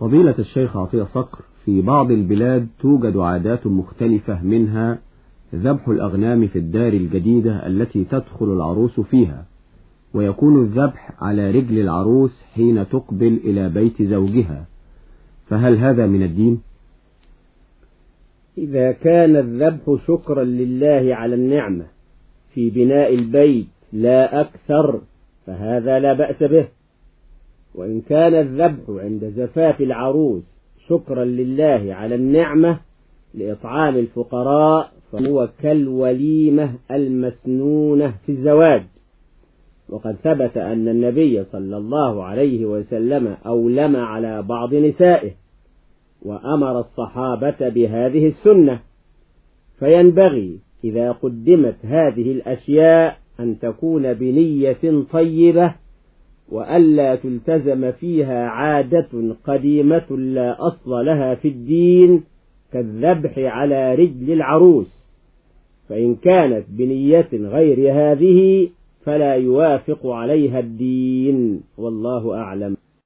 فضيلة الشيخ عطية صقر في بعض البلاد توجد عادات مختلفة منها ذبح الأغنام في الدار الجديدة التي تدخل العروس فيها ويكون الذبح على رجل العروس حين تقبل إلى بيت زوجها فهل هذا من الدين؟ إذا كان الذبح شكرا لله على النعمة في بناء البيت لا أكثر فهذا لا بأس به وإن كان الذبح عند زفاف العروس شكرا لله على النعمة لإطعام الفقراء فهو كالوليمة المسنونة في الزواج. وقد ثبت أن النبي صلى الله عليه وسلم أولم على بعض نسائه وأمر الصحابة بهذه السنة. فينبغي إذا قدمت هذه الأشياء أن تكون بنية طيبة وألا تلتزم فيها عادة قديمة لا أصل لها في الدين كالذبح على رجل العروس. فإن كانت بنية غير هذه فلا يوافق عليها الدين. والله أعلم.